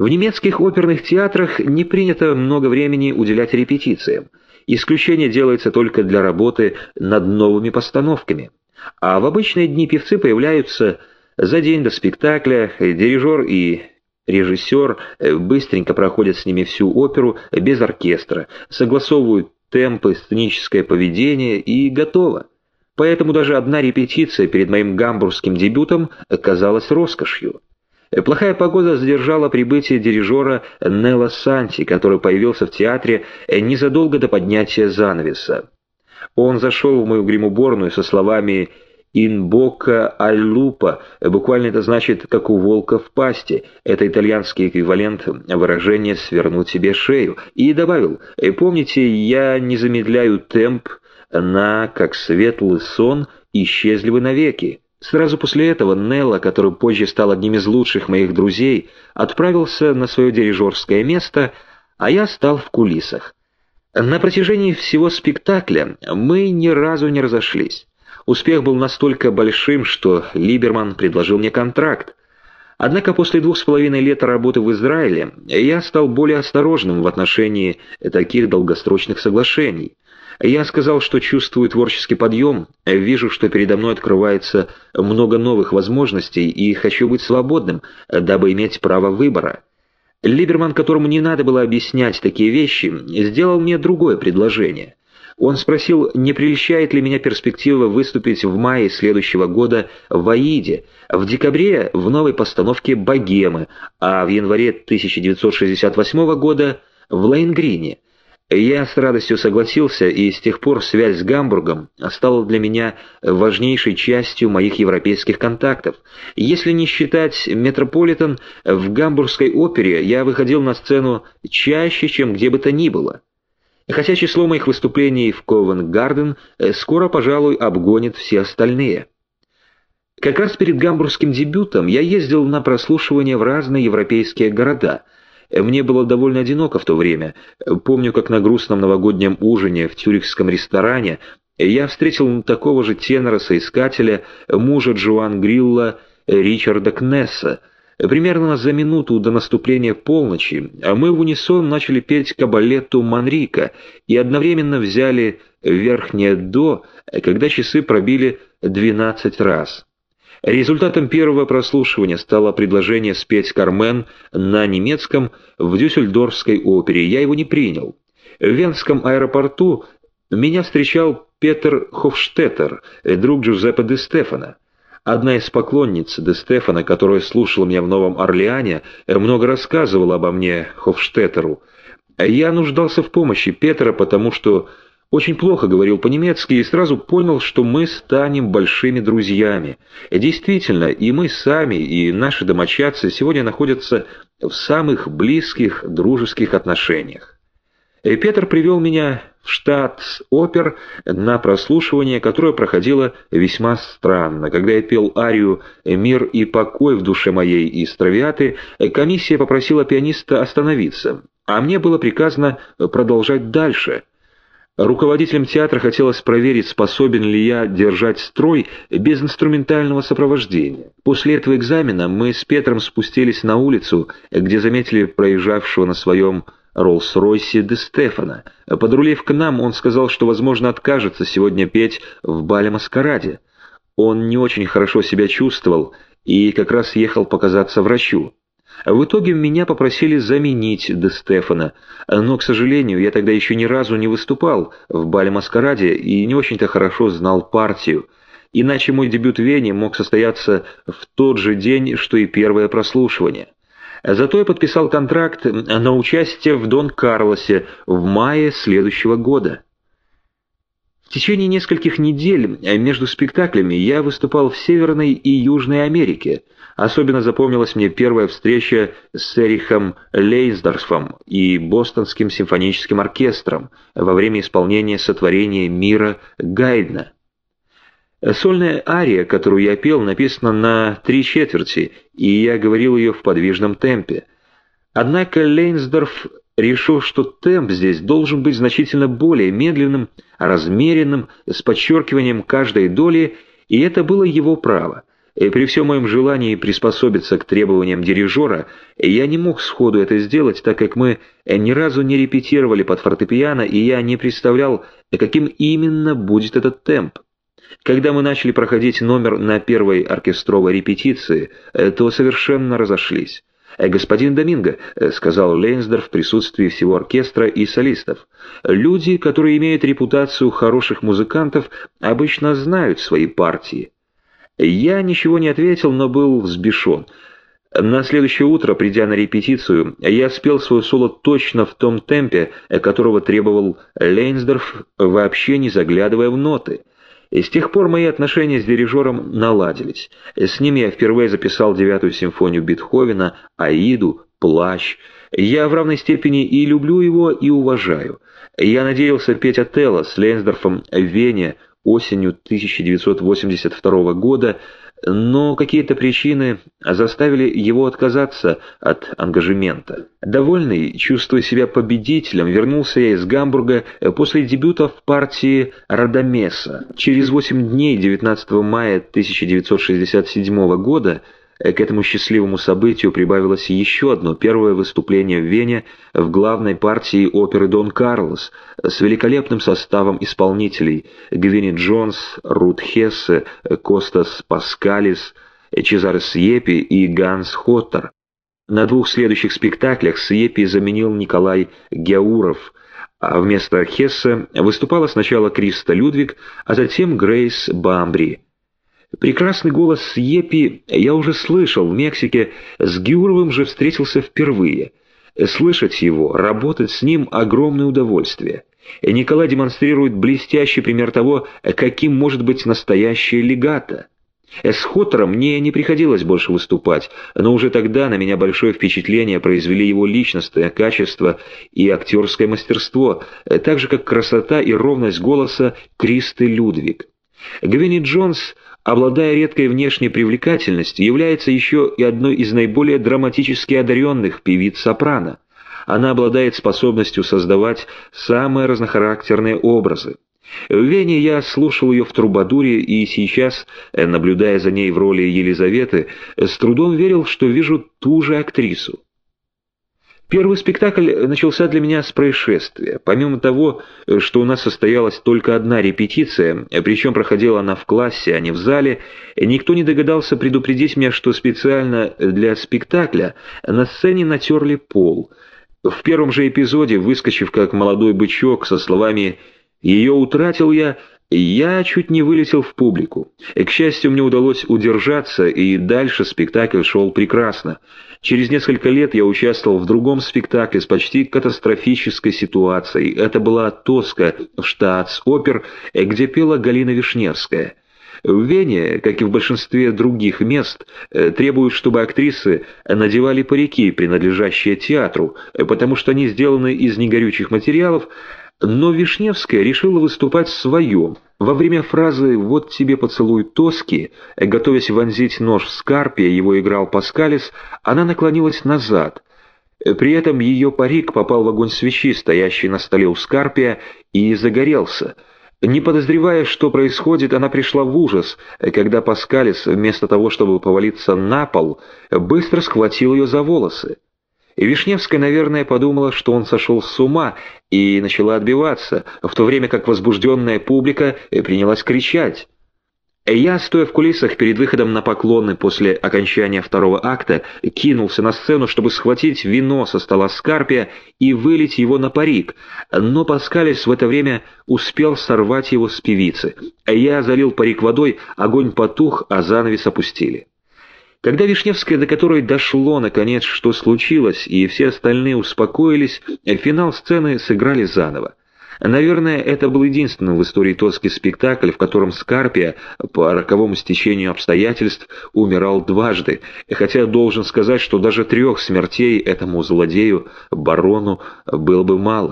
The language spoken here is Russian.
В немецких оперных театрах не принято много времени уделять репетициям. Исключение делается только для работы над новыми постановками. А в обычные дни певцы появляются за день до спектакля, дирижер и режиссер быстренько проходят с ними всю оперу без оркестра, согласовывают темпы, сценическое поведение и готово. Поэтому даже одна репетиция перед моим гамбургским дебютом казалась роскошью. Плохая погода задержала прибытие дирижера Нелла Санти, который появился в театре незадолго до поднятия занавеса. Он зашел в мою гримуборную со словами «инбока аллупа», буквально это значит «как у волка в пасти», это итальянский эквивалент выражения «свернуть себе шею», и добавил «помните, я не замедляю темп на «как светлый сон» исчезли вы навеки». Сразу после этого Нелла, который позже стал одним из лучших моих друзей, отправился на свое дирижерское место, а я стал в кулисах. На протяжении всего спектакля мы ни разу не разошлись. Успех был настолько большим, что Либерман предложил мне контракт. Однако после двух с половиной лет работы в Израиле я стал более осторожным в отношении таких долгосрочных соглашений. Я сказал, что чувствую творческий подъем, вижу, что передо мной открывается много новых возможностей и хочу быть свободным, дабы иметь право выбора. Либерман, которому не надо было объяснять такие вещи, сделал мне другое предложение. Он спросил, не прельщает ли меня перспектива выступить в мае следующего года в Аиде, в декабре в новой постановке «Богемы», а в январе 1968 года в Лейнгрине – я с радостью согласился, и с тех пор связь с Гамбургом стала для меня важнейшей частью моих европейских контактов. Если не считать Метрополитен, в гамбургской опере я выходил на сцену чаще, чем где бы то ни было. Хотя число моих выступлений в Ковен-Гарден скоро, пожалуй, обгонит все остальные. Как раз перед гамбургским дебютом я ездил на прослушивание в разные европейские города – мне было довольно одиноко в то время. Помню, как на грустном новогоднем ужине в тюрихском ресторане я встретил такого же тенора-соискателя, мужа Джоан Грилла, Ричарда Кнесса. Примерно за минуту до наступления полночи а мы в унисон начали петь кабалетту Манрика и одновременно взяли верхнее «до», когда часы пробили двенадцать раз. Результатом первого прослушивания стало предложение спеть «Кармен» на немецком в Дюссельдорфской опере. Я его не принял. В Венском аэропорту меня встречал Петер Хофштеттер, друг Джузеппе де Стефана. Одна из поклонниц де Стефана, которая слушала меня в Новом Орлеане, много рассказывала обо мне Хофштеттеру. Я нуждался в помощи Петра, потому что очень плохо говорил по-немецки и сразу понял, что мы станем большими друзьями. Действительно, и мы сами, и наши домочадцы сегодня находятся в самых близких дружеских отношениях. И Петр привел меня в штат опер на прослушивание, которое проходило весьма странно. Когда я пел арию «Мир и покой в душе моей» из «Травиаты», комиссия попросила пианиста остановиться, а мне было приказано продолжать дальше – Руководителям театра хотелось проверить, способен ли я держать строй без инструментального сопровождения. После этого экзамена мы с Петром спустились на улицу, где заметили проезжавшего на своем Роллс-Ройсе де Стефана. Подрулив к нам, он сказал, что, возможно, откажется сегодня петь в бале-маскараде. Он не очень хорошо себя чувствовал и как раз ехал показаться врачу. В итоге меня попросили заменить Де Стефана, но, к сожалению, я тогда еще ни разу не выступал в бале-маскараде и не очень-то хорошо знал партию. Иначе мой дебют Вене мог состояться в тот же день, что и первое прослушивание. Зато я подписал контракт на участие в Дон Карлосе в мае следующего года. В течение нескольких недель между спектаклями я выступал в Северной и Южной Америке – Особенно запомнилась мне первая встреча с Эрихом Лейсдорфом и Бостонским симфоническим оркестром во время исполнения сотворения мира Гайдна. Сольная ария, которую я пел, написана на три четверти, и я говорил ее в подвижном темпе. Однако Лейнсдорф решил, что темп здесь должен быть значительно более медленным, размеренным, с подчеркиванием каждой доли, и это было его право. И при всем моем желании приспособиться к требованиям дирижера, я не мог сходу это сделать, так как мы ни разу не репетировали под фортепиано, и я не представлял, каким именно будет этот темп. Когда мы начали проходить номер на первой оркестровой репетиции, то совершенно разошлись. «Э, «Господин Доминго», — сказал Лейнсдор в присутствии всего оркестра и солистов, — «люди, которые имеют репутацию хороших музыкантов, обычно знают свои партии». Я ничего не ответил, но был взбешен. На следующее утро, придя на репетицию, я спел свое соло точно в том темпе, которого требовал Лейнсдорф, вообще не заглядывая в ноты. И с тех пор мои отношения с дирижером наладились. С ним я впервые записал девятую симфонию Бетховена, Аиду, Плащ. Я в равной степени и люблю его, и уважаю. Я надеялся петь Отелло с Лейнсдорфом в Вене, осенью 1982 года, но какие-то причины заставили его отказаться от ангажемента. Довольный, чувствуя себя победителем, вернулся я из Гамбурга после дебюта в партии Радамеса. Через 8 дней, 19 мая 1967 года, к этому счастливому событию прибавилось еще одно первое выступление в Вене в главной партии оперы «Дон Карлос» с великолепным составом исполнителей Гвинни Джонс, Рут Хессе, Костас Паскалис, Чезаре Сьепи и Ганс Хоттер. На двух следующих спектаклях Сьепи заменил Николай Геауров, а вместо Хессе выступала сначала Криста Людвиг, а затем Грейс Бамбри. Прекрасный голос Епи я уже слышал в Мексике, с Гюровым же встретился впервые. Слышать его, работать с ним – огромное удовольствие. Николай демонстрирует блестящий пример того, каким может быть настоящее легато. С Хоттером мне не приходилось больше выступать, но уже тогда на меня большое впечатление произвели его личностное качество и актерское мастерство, так же как красота и ровность голоса Кристы Людвиг. Гвинни Джонс обладая редкой внешней привлекательностью, является еще и одной из наиболее драматически одаренных певиц-сопрано. Она обладает способностью создавать самые разнохарактерные образы. В Вене я слушал ее в «Трубадуре» и сейчас, наблюдая за ней в роли Елизаветы, с трудом верил, что вижу ту же актрису. Первый спектакль начался для меня с происшествия. Помимо того, что у нас состоялась только одна репетиция, причем проходила она в классе, а не в зале, никто не догадался предупредить меня, что специально для спектакля на сцене натерли пол. В первом же эпизоде, выскочив как молодой бычок со словами «Ее утратил я», я чуть не вылетел в публику. К счастью, мне удалось удержаться, и дальше спектакль шел прекрасно. Через несколько лет я участвовал в другом спектакле с почти катастрофической ситуацией. Это была «Тоска» в штатс-опер, где пела Галина Вишневская. В Вене, как и в большинстве других мест, э, требуют, чтобы актрисы надевали парики, принадлежащие театру, потому что они сделаны из негорючих материалов, но Вишневская решила выступать в своем. Во время фразы «Вот тебе поцелуй тоски», готовясь вонзить нож в скарпе, его играл Паскалис, она наклонилась назад. При этом ее парик попал в огонь свечи, стоящий на столе у скарпия, и загорелся. Не подозревая, что происходит, она пришла в ужас, когда Паскалис, вместо того, чтобы повалиться на пол, быстро схватил ее за волосы. Вишневская, наверное, подумала, что он сошел с ума, и начала отбиваться, в то время как возбужденная публика принялась кричать. Я, стоя в кулисах перед выходом на поклоны после окончания второго акта, кинулся на сцену, чтобы схватить вино со стола Скарпия и вылить его на парик, но Паскалис в это время успел сорвать его с певицы. Я залил парик водой, огонь потух, а занавес опустили. Когда Вишневская, до которой дошло наконец, что случилось, и все остальные успокоились, финал сцены сыграли заново. Наверное, это был единственный в истории Тоски спектакль, в котором Скарпия по роковому стечению обстоятельств умирал дважды, хотя должен сказать, что даже трех смертей этому злодею, барону, было бы мало.